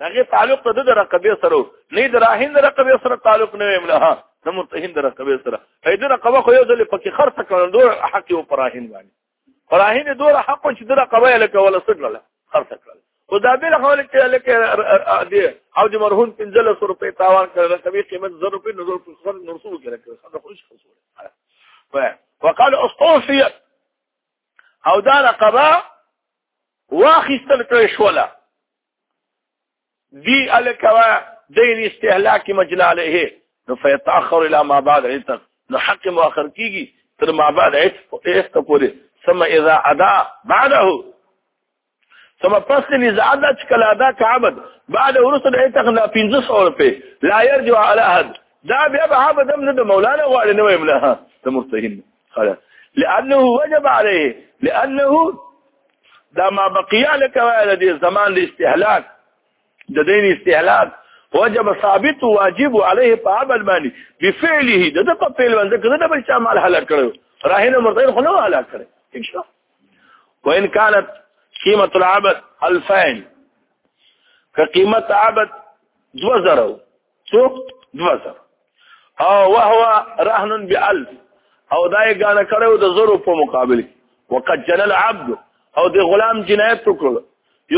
هغه تعلق ته د رقبه سره نه د راهین د رقبه سره تعلق نه ویم له د مرتهین د رقبه سره اې د رقبه خو یو ځل پکې خرڅ کړل دوه حق او پراهین باندې پراهین دوه حق چې د رقبه لکه ولا سګړل خرڅ کړل او دا بل خو لکه لکه دی او د مرهون 1500 روپے تاوان کړل رقبه قیمت 0 روپے نظر په خپل نرسو کې راکړل خدای خوش خصول وقال استوفي او دا رقبه واخستل کړی شوله دی الکوا دین استهلاک مجنا له نو فیتاخر الى ما بعد عتق نو حق مؤخر کیږي تر ما بعد عتق پورې ثم اذا ادا بعده ثم پس اذا ادا چکل ادا کعبد بعد ورسل عتق لا 500 روپے لا يرجع على احد دا بیا به عبد هم نه د مولانا غواړي نه ویم له ته مستهین خلاص لانه وجب عليه لانه دا ما بقي لك ولا دي زمان الاستهلاك د دین استهلاك وجب ثابت واجب عليه په عمل باندې بفعله د په فعل باندې کړه د بل چا مال هلاک کړو راهنه مرتين خو نه هلاک کړي ٹھیک شو وان كانت قيمه العبد 2000 که قیمت عبد 2000 څو دوه زر او وهو رهن بألف او دا یې ګاڼه کړو د زرو په مقابل وقد جنى العبد او د غلام جنایت وکړ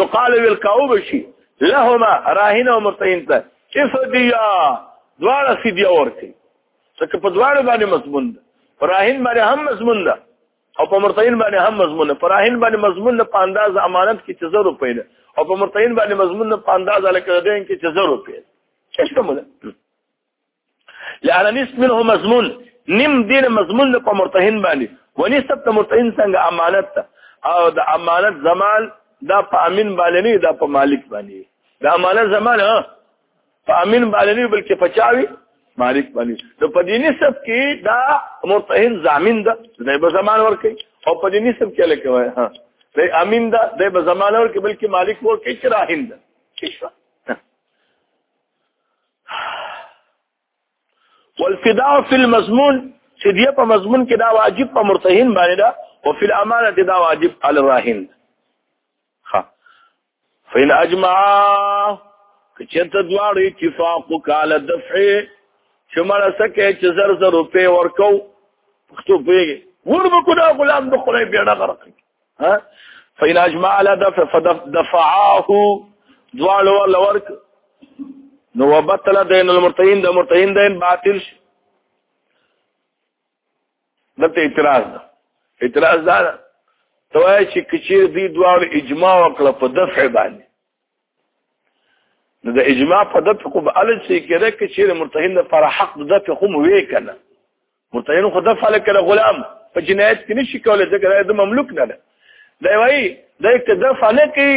یقال بالقوب شي لهما راهن او مرتهن ته افدیا دواړه فدیه ورکړي څکه په دواړه باندې مضمون ده راهن باندې هم مضمون ده او په مرتهین باندې هم مضمون پر راهین باندې مضمون په انداز امانت کې چې 0 روپۍ ده او په مرتهین باندې مضمون په انداز الکه دین کې چې 0 روپۍ څه کوم ده لأن نصف منه مضمون نیم دین مضمون په مرتهین باندې ونسب ته مرتهین څنګه امانت ته او د امانت زمال دا په امین باندې نه دا په مالک باندې دا امانت زمال په امین باندې نه بلکې پچاوي مالک باندې نو په دې نسب کې دا مرتهن ضامن ده د به زمان ور کوي او په دې نسب کې لکه وای ها د امین ده د به زمان ور کوي بلکې مالک ور کوي چې راهند کیشوا والفداء في المضمون چې دی په مضمون کې دا واجب په مرتهن باندې دا او په امانه دا واجب علی الراهن فین اجمع کچته دواړو اتفاق وکاله دفع شمړه سکه چې زر زر روپې ورکو پښتو پیږي ور به کدا غلام د خدای بیړه غرق ها فین اجمع على دفع فدفعه دواړو ول ورک نو وبطل دین المرتهین د مرتهین دین باطل شي دلته اعتراض ده اعتراض دا ده ته وایې چې که چېرې دوی دواړو اجماع وکړه په دفع باندې نو د اجماع په دفع خو به هلته څه کېده که چېرې مرتهن لپاره حق د دفع خو مو وې که نه مرتهن خو دفع لکه د غلام په جنایت کې نه شي کولی ځکه دا د مملوک نه ده دی وایي دی که دفع نه کوي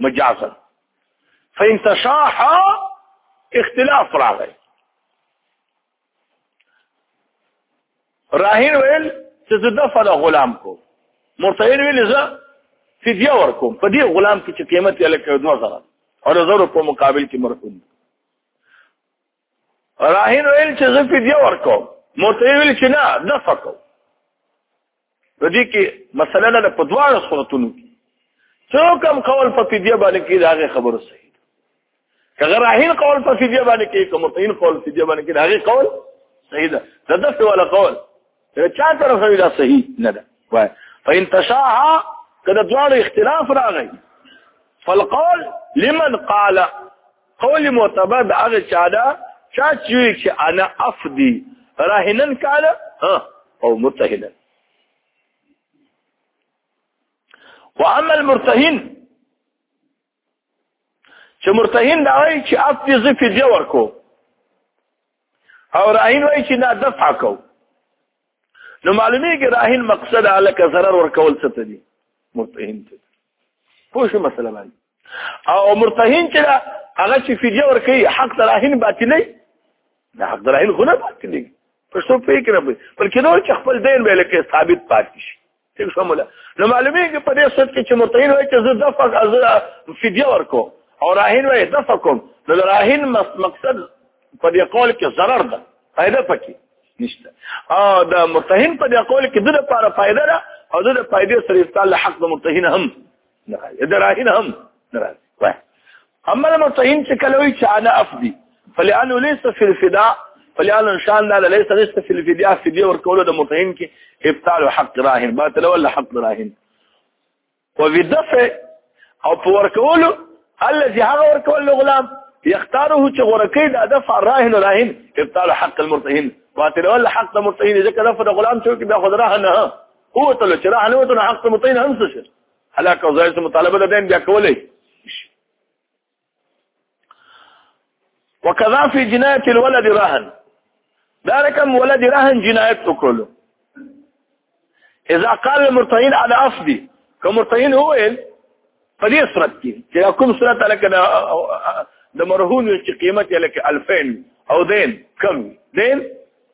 مجازا فإن تشاح اختلاف راغی راهین ویل چې زه د فل غلام کو مرتهین ویل زه فدیه ورکوم په دې غلام کې چې قیمت یې لکه 2000 او زرو په مقابل کې مرکون راهین ویل چې زه فدیه ورکوم موته ویل چې نه د فکو د دې کې مسله نه په دوه صورتونو کې څوک هم قول په فدیه باندې کې داغه خبره صحیح ده کغه راهین قول په فدیه باندې کې کوم تین قول فدیه باندې کې داغه قول صحیح ده د دغه ولا قول دا چا طرف نه دا صحیح نه ده وای فإن تشاها کله دواړو اختلاف راغی فالقول لمن قال قول معتبر د هغه چا ده چا چې چې انا افدي راهنن کاله او مرتهنن واما المرتهن چې مرتهن دا وایي چې اف دې زه فدیه ورکو او راهین وایي چې دا دفع کو نو معلومیږي راهین مقصد الک ضرر ورکول څه ته دي مرتهن ته پوه شو مسله باندې او مرتهن چې هغه چې فدیه ورکي حق راهین باطلې دا حق راهین خو نه باطلې پښتو پې کې نه بلکې نو چې خپل دین به لکه ثابت پاتې شي ټیک شو مولا نو معلومیږي په دې صورت کې چې مرتهین وایي چې زه دفق از فدیه ورکو او راهین وایي دفقم نو راهین مقصد په دې قول کې ضرر ده فائدہ پکې نشته او دا مرتهین په دې قول کې د لپاره فائدہ ده او د فائدې سره تعالی حق د مرتهین هم نه راځي دراهین هم نه راځي وای اما المرتهین چې کله وی چې انا افدی فلانه ليس في الفداء فلانه ان شاء الله ليس ليس في الفداء في دي ورکول د مرتهین کې ابطال حق راهن باطل ولا حق راهن وبدفع او په ورکول الذي هغه ورکول غلام يختاره چې ورکې د دفع راهن راهن ابطال حق المرتهین باطل ولا حق المرتهین ځکه دفع د غلام چې دا خدای راهنه هو ته چې راهنه وته حق المرتهین هم څه هلاک او ځای څه مطالبه ده بیا کولای وکذا فی جنایت الولد رهن دا رقم ولد رهن جنایت وکړو اذا قال المرتهين على اصلي كمرتهين هو ايه په دې صورت کې چې کوم صورت لکه د مرهون چې قیمت یې لکه 2000 او دین کم دین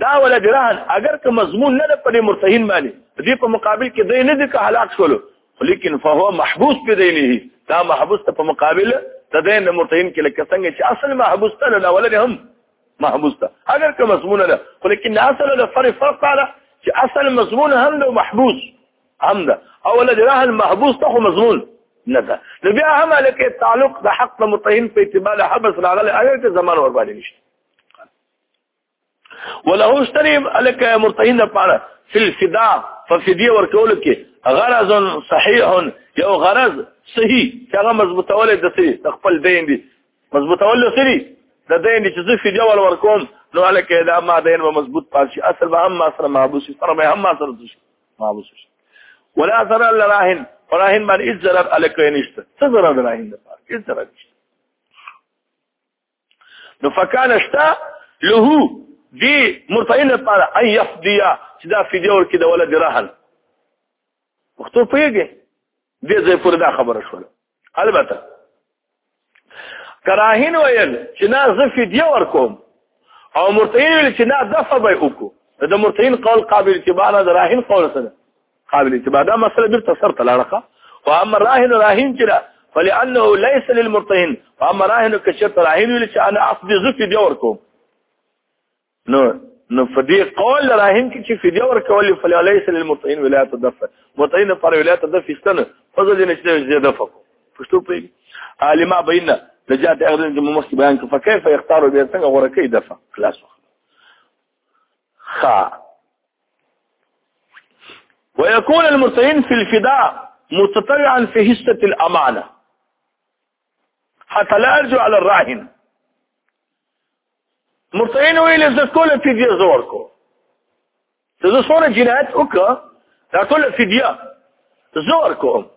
دا ولا جرهن اگر که مضمون نه په دې مرتهین باندې دې په مقابل کې دې نه دې که هلاک شول لیکن فهو محبوس په دې نه دا محبوس ته په مقابل د دې نه مرتهین کې لکه څنګه چې اصل محبوس ته نه ولې هم محبوس ته اگر که مضمون نه لیکن اصل له فرق فرق على چې اصل مضمون هم له محبوس هم ده او ولا جرهن محبوس ته مضمون نه ده نو بیا هم لکه تعلق د حق مرتهین په اعتبار حبس راغله اگر که زمان ور باندې نشته وله اشتري الک مرتهین لپاره فی الفدا ففدیه ورکول کې غرض صحیح یو غرض صحیح چې هغه مضبوطول د سي خپل دین دي مضبوطول سری د دین دي چې فدیه ول ورکوم نو الک دا ما دین و مضبوط پاشي اصل به هم سره محبوس سره به هم سره دوشي محبوس شي ولا اثر لراهن راهن باندې اذ ضرر الک نشته څه ضرر راهن ده اذ ضرر نشته نو فکان شتا له دی مرتعین لپاره ان یفدیا چې دا فدیه ورکړي د ولد رهن وختو پیږي دې ځای پر دا خبره شول البته کراهین ویل چې نا زه فدیه ورکوم او مرتعین ویل چې نا دفع به وکړو د مرتعین قول قابل اعتبار نه د راهین قول سره قابل انتباه دا مسله بیرته سر ته لاړه خو اما راهن راهن چې دا فلانه ليس للمرتهن اما راهن کچته راهن ویل چې انا اخذ زفي دی ورکو نو نو فدی قول راهن کې چې فدی ورکول فلا ليس للمرتهن ولا تدفع متين پر ولا تدفع استنه فضل نه چې زیاده فق پښتو په عالمه بینه لجات اغلن چې مخکې بیان کړ فكيف يختار به څنګه غوړه کوي دفع خلاص خا ويكون المرتهن في الفداء متطلعا في حصة الأمانة حتى لا يرجع على الراهن مرتهن ويل زه کوله فدیه زور کو ته زه څونه جنایت وکړه دا ټول فدیه زور کوم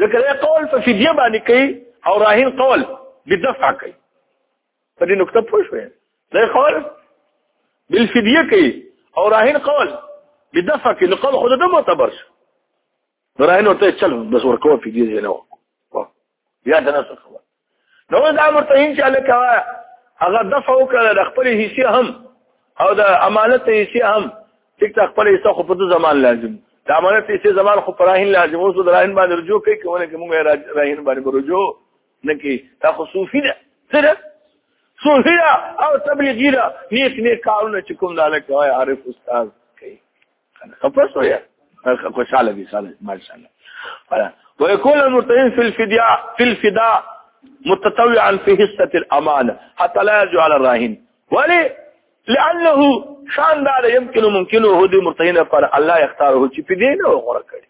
ځکه دا قول په فدیه باندې کوي او راهن قول بدفع کوي په دې نقطه پوه شوې دا قول بالفدیه کې او راهین قول بدفع کې نو قول خود د معتبر شو نو راهین ورته چل بس ورکو په دې نه و بیا د نفس خبر نو دا مرتهین چې الکوا هغه دفع وکړه د خپل حصے هم او د امانت حصے هم ټیک ټاک خپل حصہ خو په زمان لازم د امانت حصے زمان خو پراهین لازم اوس د راهین باندې رجوع کوي کومه کې موږ راهین باندې رجوع لکه دا خو صوفي ده سره صوفي ده او تبلیغي ده نیک نیک کارونه چې کوم دا لکه وای عارف استاد کوي خپل سو یا خوشاله دي ساله ماشاءالله ولا ويكون المتهم في الفداء في الفداء متطوعا في حصه الامانه حتى لا يرجع على الراهن ولي لانه شان دا يمكن ممكنه هدي مرتهن پر الله يختاره چې په دې نه غوړه کړي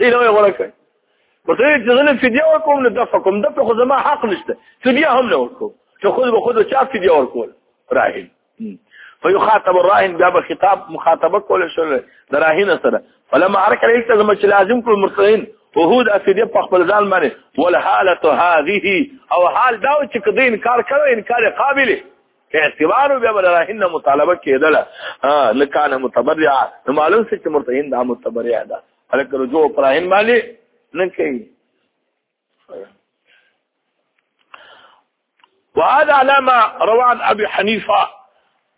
دی نو غوړه کوي په دې چې زنه فدیه ورکوم نو دفع کوم د خو زما حق نشته فدیه هم نه ورکوم چې خود به خود چا فدیه ورکول راهن فيخاطب الراهن بیا به خطاب مخاطبه کول شو د راهن سره فلما عرك عليك زما چې لازم کول مرتين وهود افیدی په خپل ځان باندې ولحاله هذه او حال دا چې کدی انکار کړو انکار قابل اعتبار بیا بل راهنه مطالبه کېدل نه کان متبرع نو معلوم څه چې مرتهین دا متبرع ده الک رجوع پراهن باندې نه کوي وهذا علامه روان ابي حنيفه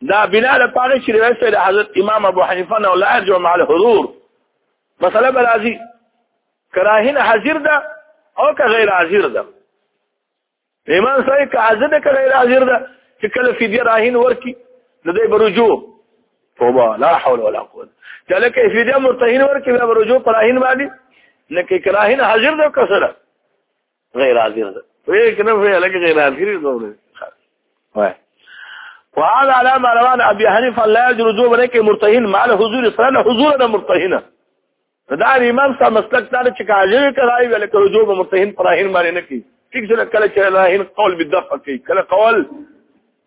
دا بنا له پاره چې روایت سره حضرت امام ابو حنیفه نه لا ارجو مع الحضور مسله برازي کراهن حاضر ده او که غیر حاضر ده امام صاحب که حاضر ده کله حاضر ده چې کله فدیه راهین ورکی نو دی برجو توبه لا حول ولا قوت کله کې فدیه مرتهین ورکی بیا برجو پراهین باندې نه کې کراهین حاضر ده کسره غیر حاضر ده وی کنه وی لکه غیر حاضر ده وای وهذا على ما روان ابي حنيفه لا يجوز ذو بريك مرتهن مع الحضور صلى حضورنا مرتهنا دا امام صاحب مسلک دا چې کاجر کرای ویل کړو جو مرتهن پراهین باندې نه کی ټیک سره کله چې راهین قول بدفع کوي کله قول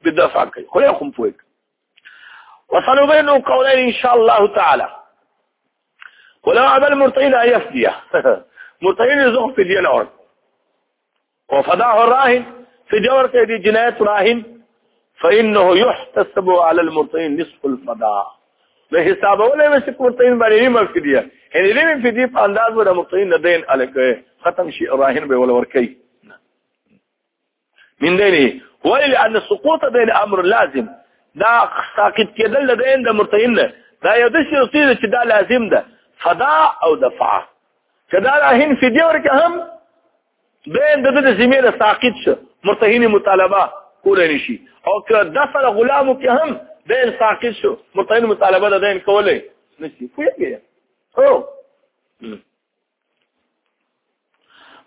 بدفع کوي خو یې کوم پوهه وصلوا بينه قولين ان شاء الله تعالى ولو عمل مرتهن ايفديه مرتهن زغف دي الارض او فداه الراهن فدیه ورکړي دي جنایت راهن فانه يحتسب على المرتين نصف الفداء له حساب ولې مې چې مرتين باندې نیمه فدیه یعنی نیمه فدیه په انداز ور مرتين نه دین الکه ختم شي راهن به ول ورکي من دینه ویل ان سقوط دین امر لازم دا ساقط کېدل د دین د مرتين نه دا یو د شي چې دا لازم ده فدا او دفع کدا راهن فدیه ورکه هم بین د د زمیر ساقط شو مرتهین مطالبه کول نشي او که د سره غلامو کې هم بین ساقط شو مرتهین مطالبه د دین کولای نشي فهمي او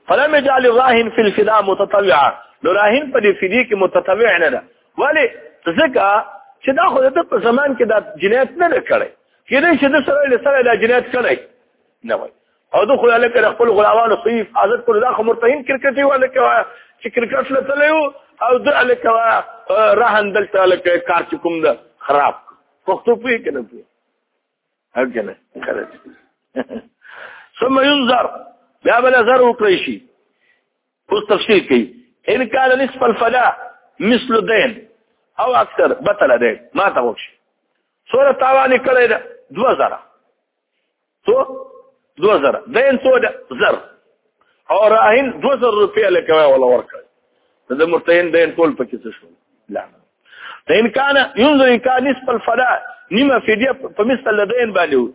فلم يجعل الراهن في الفداء متطوعا نو راهن په دې فدی کې متطوع نه ده ولی ځکه چې دا خو د په زمان کې د جنایت نه کړی کله چې د سره له سره د جنایت کړی نه وای او دغه خو لکه خپل غلاوانو صیف حاضر کړو دا خو مرتهین کرکټي ولا کوي چې کرکټ له تلو او د الکوا رهن دلته لکه کار چې کوم ده خراب پښتو پوي کنه پوي هغه نه خلاص ثم ينظر بیا بل نظر وکړي شي اوس تفسیر کوي ان کان نصف الفلا مثل دين او اکثر بطل دين ما ته وښي سوره تاوان کړی ده 2000 تو دو زر دین تو ده زر او راهن دو زر روپیه لکه ولا ورکړ د مرتهن دین ټول پکې څه شو لا دین کان ينظر ان کان نسب الفداء نیمه فدیه په مثل لدین باندې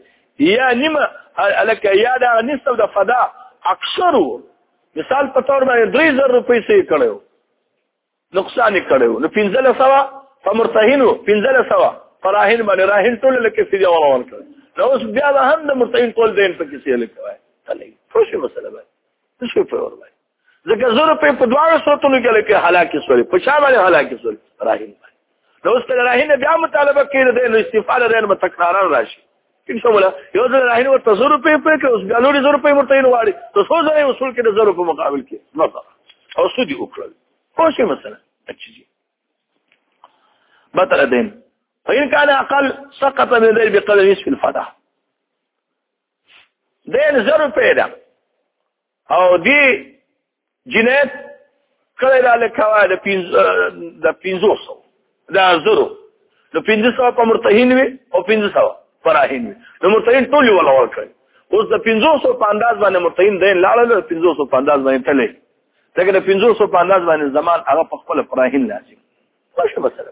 یا نیمه الک یا دا نسب د فدا اکثر مثال په تور باندې 3000 روپۍ سي کړو نقصان کړو نو پنځله سوا فمرتهنو پنځله سوا فراهن باندې راهن ټول لکه سړي ولا ور کړ نو اوس بیا هم د مرتهن کول دین په کې سیل کوي تلې خوش مسله ده څه شو په ور وای ځکه زور په په دواړو صورتونو کې لکه هلاکه سوري په شا باندې هلاکه سوري راهن نو اوس کله راهن بیا مطالبه کړي د استفاده رین متکرار راشي څه ولا یو ځل راهین ورته زر روپۍ په کې اوس بیا نورې زر روپۍ ورته یې واړي ته څو ځای وصول کې د زر په مقابل کې مطلب او سودی وکړل خو شي مثلا اچي بطل دین فإن كان أقل سقط من ذلك بقدر نصف الفدا دین زر روپۍ ده او دی جنایت کړی دا لکه د پینځ د پینځو سو دا زرو نو پینځه سو په مرتهین وي او پینځه سو فراهین وي نو مرتهین ټول ولا ورکړي اوس د پینځو سو په انداز باندې مرتهین دین لاړل د پینځو سو په انداز باندې تللی ځکه د پینځو سو په انداز باندې زمان هغه په خپل فراهین لازم مشه مسله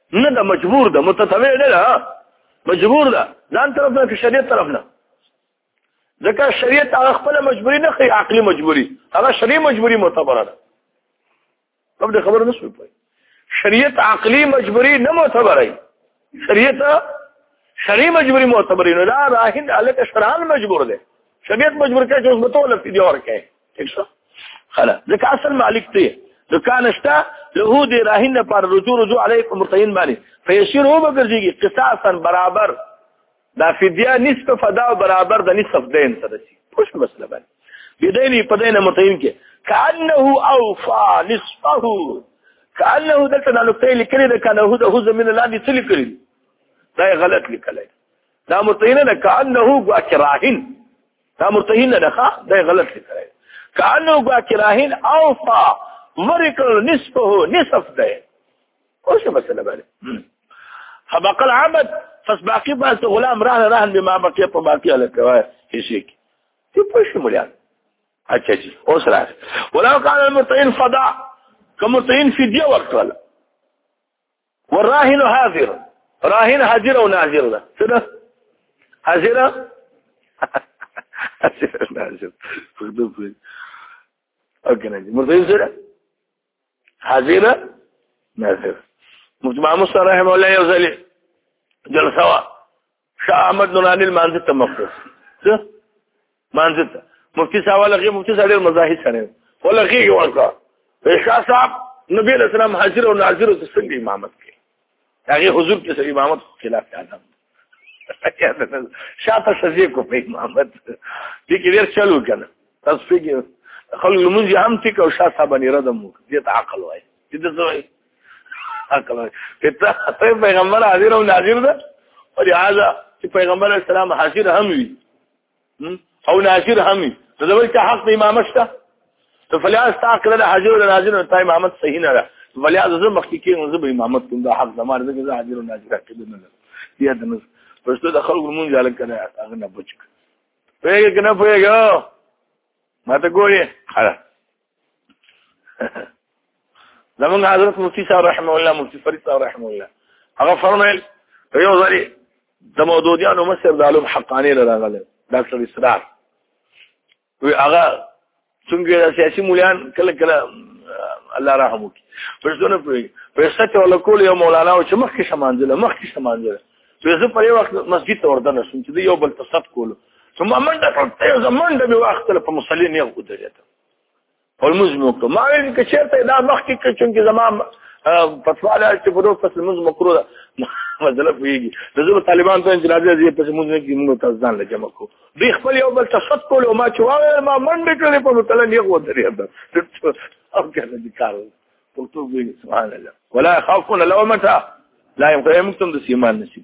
نه دا مجبور ده متتبع نه ده مجبور ده ځان طرف نه شریعت طرف نه ځکه شریعت هغه خپل مجبوری نه خي عقلي مجبوری هغه شرعي مجبوری معتبره ده په دې خبره نه سوي شریعت عقلي مجبوری نه معتبره شریعت شرعي مجبوری معتبره نه لا راهند الک شرعان مجبور ده شریعت مجبور کړي چې اوس متولف دي اور کړي ٹھیک شو خلا ځکه اصل مالک دی نو کان شتا له دې راهنه پر رجوع رجوع علیکم مرتین باندې فیشر هو بګرځيږي قصاصا برابر دا فدیه نصف فدا برابر د نصف دین سره شي خوش مسله باندې بدینی په دینه مرتین کې کانه اوفا نصفه کانه دلته د نقطې لیکلې ده کانه هو د هو زمين لاندې څه لیکلې دا غلط لیکلې دا مرتین نه کانه هو ګواکراهن دا مرتهین نه ښه دا غلط لیکل کانو با کراهین اوفا مرکل نصفه نصف ده اوس مسله باندې فبقى العبد پس باقی باس غلام رهن رهن بما بقي په باقی الکوای هیڅ څه پښه مليان اچھا جی اوس راځي ولو کان المرتين فدا کوم مرتين فديه ورکړه والراهن حاضر راهن حاضر او ناظر ده څه ده حاضر حاضر ناظر خدو په او کنه مرتضی سره حاضر ناظر مفتي محمد رحمه الله یو ځلې جلسه وا شاه احمد نوراني مانځ ته مخکې څه مانځ ته مفتی صاحب لغه مفتی صاحب ډېر مزاحي سره ولغه یې ورکا شاه صاحب نبی علیہ السلام حاضر او ناظر او څنګه امامت کوي هغه حضور کې سره امامت خلاف آدم شاته سزې کو په امامت دې کې ډېر چلو کنه تاسو پیګه خلک لمونځ هم ټیک او شاه صاحب نه ردم دې ته عقل وایي چې د زوی اکبر کته پیغمبر حاضر او ناظر ده او لہذا چې پیغمبر اسلام حاضر هم وي او ناظر هم وي نو زوی ته حق د امامت شته ته فلیا استعقل له حاضر او ناظر ته امامت صحیح نه ده فلیا زه مخکې کې نو زه به امامت کوم دا حق زماره ده چې حاضر او ناظر کېدل نه ده یا د نس پښتو د خلکو مونږ ځل کړه هغه نه بچ پیګ نه پیګ ماته ګوري خلاص زمونږ حضرت مفتی صاحب رحمه الله مفتی فرید صاحب رحمه الله هغه فرمایل یو ځلې د مودودیانو مصر د علوم حقاني له راغله ډاکټر اسرار وی هغه څنګه سیاسي مولیان کله کله الله رحم وکي پښتون په پیسې ته ولکول یو مولانا او چې مخکې شمانځله مخکې شمانځله چې زه په یو وخت مسجد ته ورته نشم چې یو بل تصد کولو ثم منډه کړه زمونډه به وخت په مصلی نه ودرېته المز مکو ما ویل کې چیرته دا مخ کې کې چې زمام پسوال چې په دوه فصل مز مکرو دا مزله پیږي د زړه طالبان ته چې راځي چې په مز نه کې موږ تاسو ځان لږه مکو دوی خپل یو بل تصد کول او ما چې واوې ما منډه کړې په مطلع نه غو درې ده او کنه دي کارو قلت به سبحان الله ولا يخافون لومتا لا يمكن يمكن تم د سیمان نصیب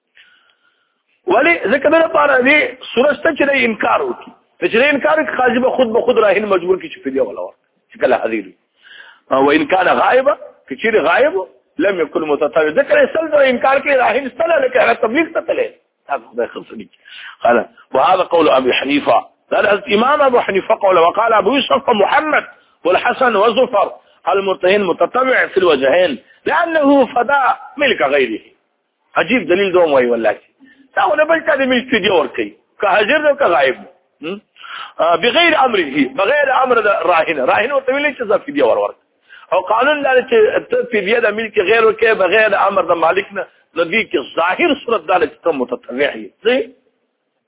ولی ځکه دا لپاره دی سورسته چې انکار وکړي چې انکار کوي قاضي به خود به خود راهن مجبور کی چې فدیه ولا ورکړي چې کله حاضر او ان کان غائبا چې غائب لم يكن متطابق ذکر اصل دا انکار کوي راهن استله لکه هغه تبلیغ ته تله هغه خدای خصني قال وهذا قول ابي حنيفه قال الامام ابو حنيفه قال وقال ابو يوسف محمد والحسن وزفر المرتهن متطبع في الوجهين لانه فدا ملك غيره عجیب دلیل دوم وای والله دا ونه بل ته د ملک دی ور کوي که حاضر ده که غائب بغیر امره بغیر امر ده راهن راهن ورته ویل چې ظرف دی ور ور او قانون لاره چې ته په دې د ملک غیر ور کوي بغیر امر د مالک نه لدی کې ظاهر صورت دالت ته متتبع یې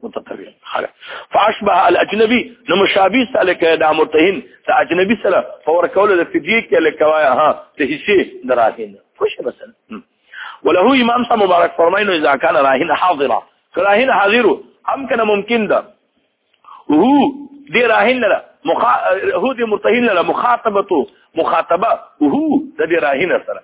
متقرب خلا فاشبه الاجنبي نو مشابه سره کې دا مرتهن ته اجنبي سره فور کول د فدیه کې لکوایا ها ته هیڅ دراهین خوش مثلا وله امام صاحب مبارک فرماینو اذا كان راهن حاضرا راهن حاضر هم کنه ممکن ده هو دی راهن له مخا هو دی مرتهن له مخاطبته مخاطبه هو د دی راهن سره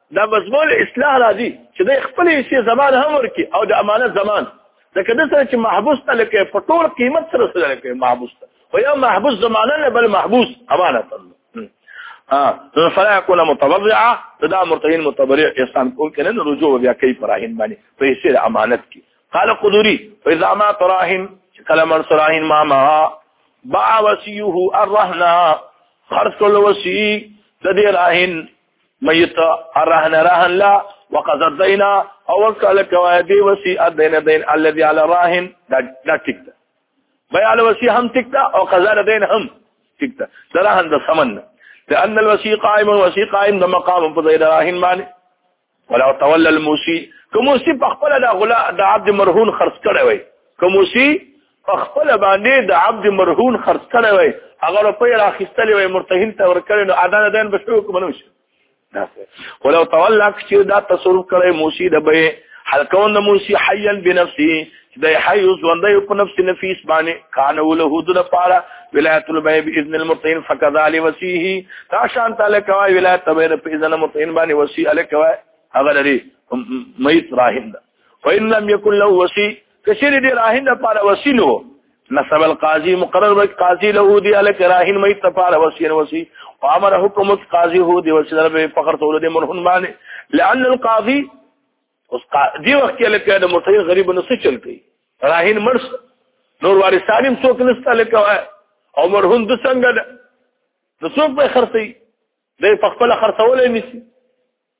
دا مضمون اصلاح راځي چې د خپل حصے زمان هم ورکي او د امانت زمان دا کده سره چې محبوس ته لکه په ټول قیمت سره سره لکه محبوس ته او یا محبوس زمانه نه بل محبوس امانت اه فلا يكون متبرعا دا مرتهين متبرع اسلام کو کنه رجوع بیا کوي پراهین باندې په حصے امانت کې قال قدوري فاذا ما تراهن کله من سراهن ما ما باع وسيه الرهنا خرج کول وسي د دې راهن ميت الرهن رهن لا وقضى الدين او وكل كوادي وسي الدين دين الذي على راهن دا ټیک ده بیا على وسي هم ټیک ده او قضا الدين هم ټیک ده دا رهن د سمن لان الوسي قائم وسي قائم د مقام په ځای د راهن باندې ولا تولى الموسي کوم سی په خپل د غلا د عبد مرهون خرڅ کړی وي کوم سی په خپل باندې د عبد مرهون خرڅ کړی وای هغه روپۍ راخیستلې وای مرتهین ته ورکړې نو ادا نه دین بشو کوم نو شي ولو تولى چې دا تصرف کړی موسی د به حلقون د موسی حیا بنفسه د حی ژوندې په نفس نفیس باندې کان له د لپاره ولایت البی باذن المرتهین فكذل وسیه تا شان تعالی کوي ولایت به په اذن المرتهین باندې وسی الکوي هغه لري میت راهند وان لم يكن له وسی کشری دی راهین د پاره وسینو نسب القاضي مقرر وک قاضي له دی الک راهین مې تفاره وسین وسی او امر حکم وک قاضي هو دی وسین به فقر تول دی مرهن باندې لعل القاضي اوس دی وخت کې لکه د متین غریب نه څه چل کوي راهین مرس نور وارثانیم څوک نسته لکه او مرهن د څنګه د څوک به خرڅي د خپل خرڅولې نسی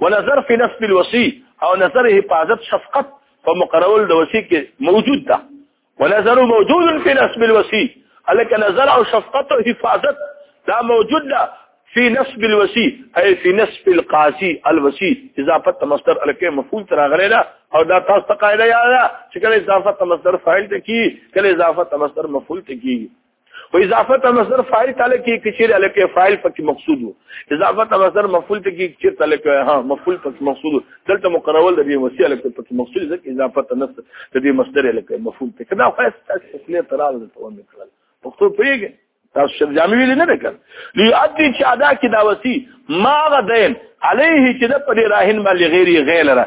ونظر في نصب الوصي او نظر حفاظت شفقت په مقرول د وصي کې موجود ده ونظر موجود في نصب الوصي الک نظر او شفقت او حفاظت دا موجود ده في نصب الوصي اي في نصب القاسي الوصي اضافه مصدر الکه مفعول تر غره ده او دا تاسو ته قاعده یاد ده چې کله اضافه مصدر فاعل ته کی کله اضافه مصدر مفعول ته کی و اضافه ته مصدر فاعل تعالی کې کچیر الک فاعل پکې مقصود وو اضافه ته مصدر مفعول ته کې کچیر تعالی کې ها مفعول پکې مقصود دلته مقرول د دې وسیله الک پکې مقصود ځکه اضافه ته نفس د دې مصدر الک مفعول ته کدا خو تاسو خپل تراله ته ونه کړل پښتو پیګه تاسو شر جامع ویل نه کړ لې ادي چې ادا کې دا وسی ما غدین علیه چې د پرې راهن باندې غیر غیر را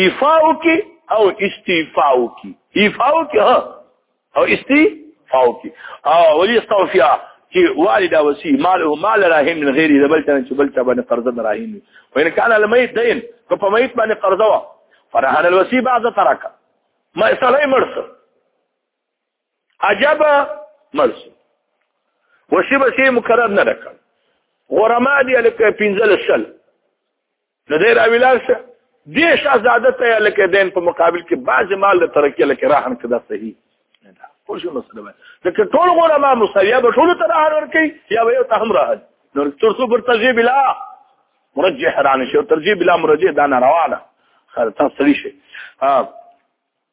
ایفا وکي او استیفا وکي ایفا وکي ها او استیفا وکي او ولي استوفیا چې والد وسی مال او مال راهم من غیر د بل تن چې بل ته باندې قرض راهم وین کان المیت دین که په میت باندې قرض وا فرهن الوسی بعض ترک ما اسلای مرس عجب مرس وشي به شي مقرر نه راکړ غرما دي الک پنځل شل نو دی راویلار شه دې شهزاده ته لکه دین په مقابل کې بعض مال د ترکیه لکه راهن کده صحیح نه ده خو شو مسله ده لکه ټول غوړه ما مساویه به ټول تر هر ور کوي یا به ته هم راهن نو تر څو پر ترجیح بلا مرجح رانه شو ترجیح بلا مرجح دا نه روانه خر تاسو شي ها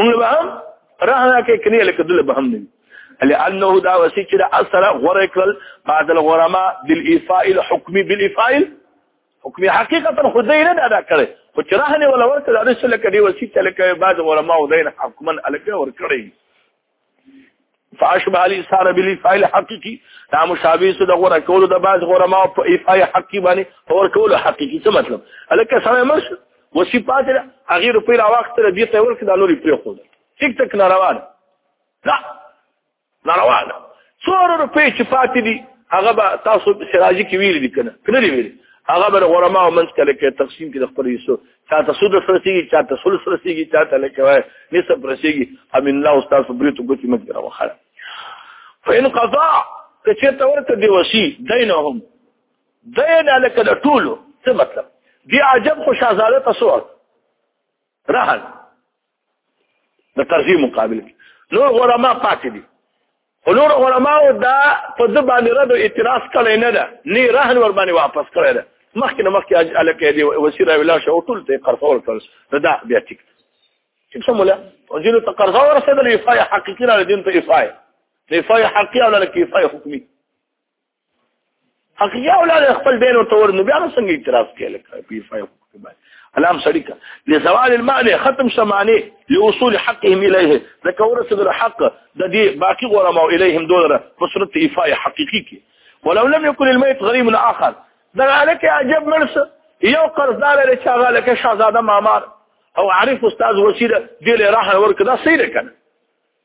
موږ به هم رهنا کې کني لکه دل به هم نه لانه دا وسی چې د اثر غره کړل بعد الغرما بالايفاء الحكمي بالايفاء حکم حقیقتا خو دې نه ادا کړي خو چې رهنه ولا ورته د رسول کډي وسی چې لکه بعد غرما او دین حکمن الکه ور کړی فاشبه الانسان بالفعل حقيقي دا مشابه سو د غره کول د باز غره ما په افای حقيقي باندې اور کول حقيقي څه مطلب الکه سره مش وصفات هغه روپی را وخت تر دې ته ورک د نوري پرې خو ټیک تک نه روان لا نه روان څور روپی چې پاتې دي هغه به تاسو سراجي کې ویل دي کنه کنه ویل هغه به غره ما منځ کله کې تقسیم کې د خپل یوسف چا ته سود رسیږي چا ته سلس رسیږي چا ته لکه وای نسب رسیږي امین الله استاد صبري ته ګوتې مګ را وخاله فإن قضا کچې ته ورته دی وسی دینهم دین لکه د ټولو څه مطلب دی عجب خو شاهزاده تاسو رهن د ترجیح مقابل کې نور علما پاتې دي نور علما دا په ځ باندې رد اعتراض کړي نه ده نه رهن ور باندې واپس کړي ده مخکې نه مخکې الکه دی وسیره ولا شو ټول ته قرصور کړ دا بیا ټیک چې څه مولا وجل ته قرصور رسېدل افای حقيقي را دین ته افای افای حقيقي او لکه افای حکمي حقیقی اولاد خپل بینو تور نو بیا څنګه اعتراف کوي لکه پیر فایو الام سړیکا لزوال المعنى ختم شمعنه لوصول حقهم اليه لکه ورسد الحق د دې باقي غرمه اليهم دولره په صورت ایفاء حقيقي کې ولو لم يكن الميت غريم اخر دا عليك عجب مرس یو قرضدار لري چې هغه لکه شاهزاده مامار او عارف استاد وسیله دې له راه ورکړه سیره کنه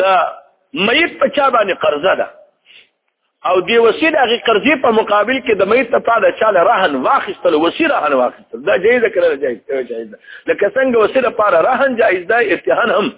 دا میت په چا باندې قرضه ده او دی وسی د هغه قرضې په مقابل کې د میت په د چاله رهن واخیستل وسی رهن واخیستل دا جایز کړل جایز جایز لکه څنګه وسی لپاره رهن جایز ده ارتهان هم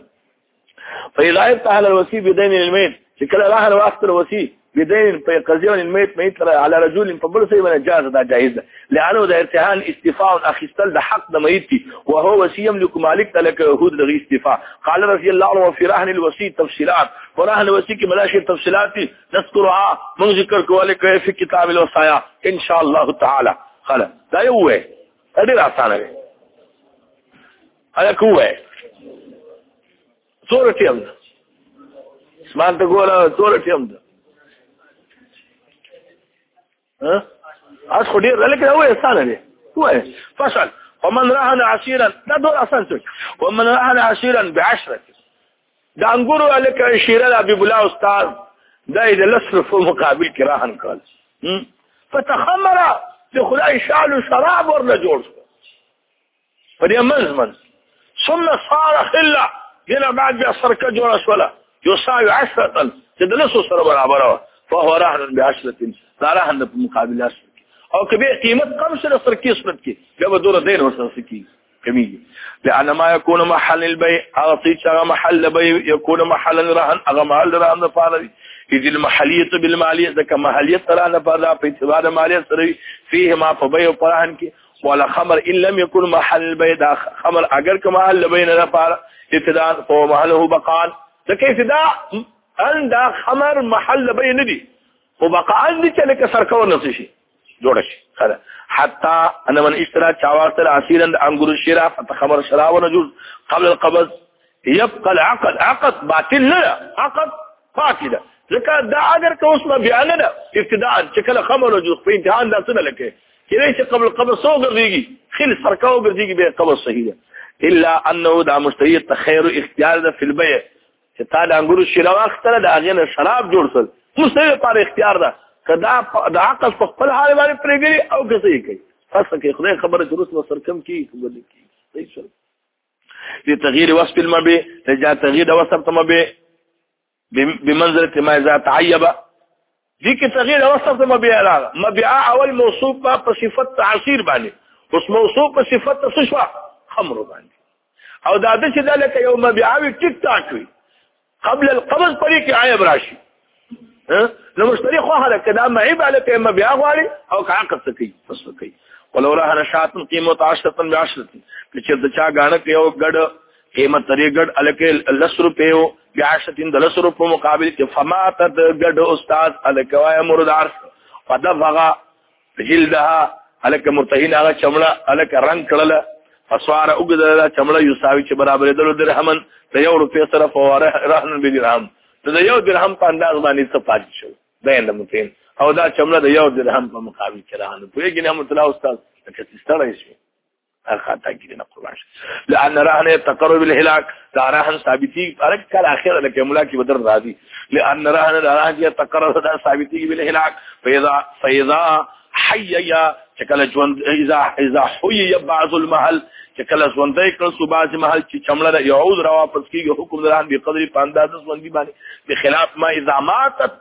فإذا ارتهل الوسي بدين الميت چې کله رهن واخیستل وسی بدين په قضيه الميت ميت على رجل په بل څه باندې جاز دا جائز ده لانه د ارتهان استفاء اخستل د حق د ميت او هو وسيم لك مالك تلك يهود د استفاء قال رضي الله عنه في رهن الوصي تفصيلات ورهن الوصي کې ملاشي تفصيلات نذكرها من ذکر کوله کوي په کتاب الوصايا ان شاء الله تعالى خلا دا یو وې ډېر اسانه وې هغه کوه څوره ټیم ده اسمان ته ګوره څوره ټیم ده ها اس خو ډیر لکه هو انسان دی هو فصل ومن رهن عشيرا دا دور اصلا څه ومن رهن عشيرا بعشره دا انګورو الکه شیره د ابي بلا استاد دا د لسل په مقابل کې راهن کړل فتخمر د خدای شال شراب ورنه جوړ شو په دې منځ منځ ثم صار خلا دینه بعد بیا سرکه جوړه شوله یساوي عشرة چې د لسو سره برابر وه فهو رهن بعشرة دا رهن په مقابل عشرة او که به قیمت کم سره سرکې صورت کې بیا به دوره دین ورسره سکی کمیږي لأن ما يكون محل البيع هغه چې هغه محل بيع يكون محل رهن هغه محل رهن لپاره وي اذ المحليه بالماليه ځکه محلیت سره لپاره په اعتبار مالیت سره فيه ما په بيع او رهن کې ولا خمر ان لم يكن محل البيض خمر اگر که محل بين لپاره ابتداء فهو محله بقال ده كيف دا ان دا خمر محل بين دي وبقال دي چې لکه سرکور نسی شي جوړ شي خلا حتى انا من اشترى چاوار تر اسيرا انګور الشراء فتخمر شراء ونجوز قبل القبض يبقى العقد عقد باطل لا عقد باطل ځکه دا اگر که اوس ما بیان نه ابتداء چې کله خمر وجوز په امتحان دا څه نه لکه کله چې قبل قبر سو ګرځيږي خل سرکاو ګرځيږي به قبر صحیح ده الا انه دا مشتهي تخير اختيار ده في البيع چې تا د انګورو شیره واختره د هغې نه شراب جوړ سل مشتهي لپاره اختیار ده که دا د عقل په خپل حال باندې پرېږدي او که څه یې کوي تاسو کې خدای خبره چې روس مسر کم کېږي که بلې کېږي صحیح شو د تغییر وصف المبه د جا تغییر د وصف تمبه بمنزله ما اذا تعيب دي کې تغیر وصف د مبيع راغ مبيع اول موصوف په صفت تعصير باندې اوس موصوف په صفت تشوا خمر باندې او دا د چې د لکه یو مبيع وي ټیک ټاک وي قبل القبض پرې کې عیب راشي نو مشتری خو هله کدا معیب علی کې مبيع غواړي او کاقت سکی پس کوي ولولا هر شاتن قیمت 10 بعشرتن چې د چا غاڼه کې یو ګډ قیمت ترې ګډ الکه لس روپیو بیاشتین د لس روپو مقابل کې فما ته د ګډ استاد الکه وای مردار فدفغه جلدها الکه مرتهین هغه چمړه الکه رنگ کړله فسوار وګدله چمړه یوساوی چې برابرې دلو درهمن د یو روپې سره فواره رهن به درهم د یو درهم په انداز باندې څه پاتې شو دا یې ممکن او دا چمړه د یو درهم په مقابل کې رهن پوهیږي نه مطلع استاد لکه ستړی شي خاطا کې نه قربان شي لأن رهن تقرب بالهلاك دا رهن ثابتي فرق کله اخر لکه مولا کې بدر راضي لأن رهن دا رهن تقرب دا ثابتي بالهلاك فإذا فإذا حيا چکل ژوند اذا اذا حي بعض المحل چکل ژوند کړه صبح د محل چې چمړه يعود را واپس کیږي حکم دران به قدرې پانداز ژوند باندې بخلاف ما اذا ماتت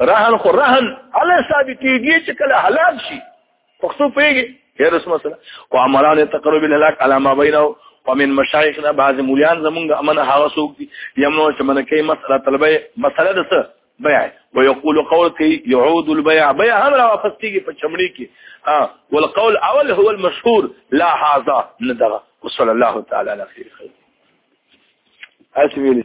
رهن خو رهن هله ثابتېږي چې کله هلاک شي پښتو پوهېږي یا رسم مثلا و عمران تقرب الهلاک على ما بينه ومن مشايخنا بعض مولیان زمونږ امن هغه څوک دي یمنو چې من کوي مسله طلبه مسله د څه بيع ويقول قول کوي يعود البيع بيع هم را واپس کیږي په چمړي کې ها والقول اول هو المشهور لا هذا ندغه وصلى الله تعالى على خير خلق اسمي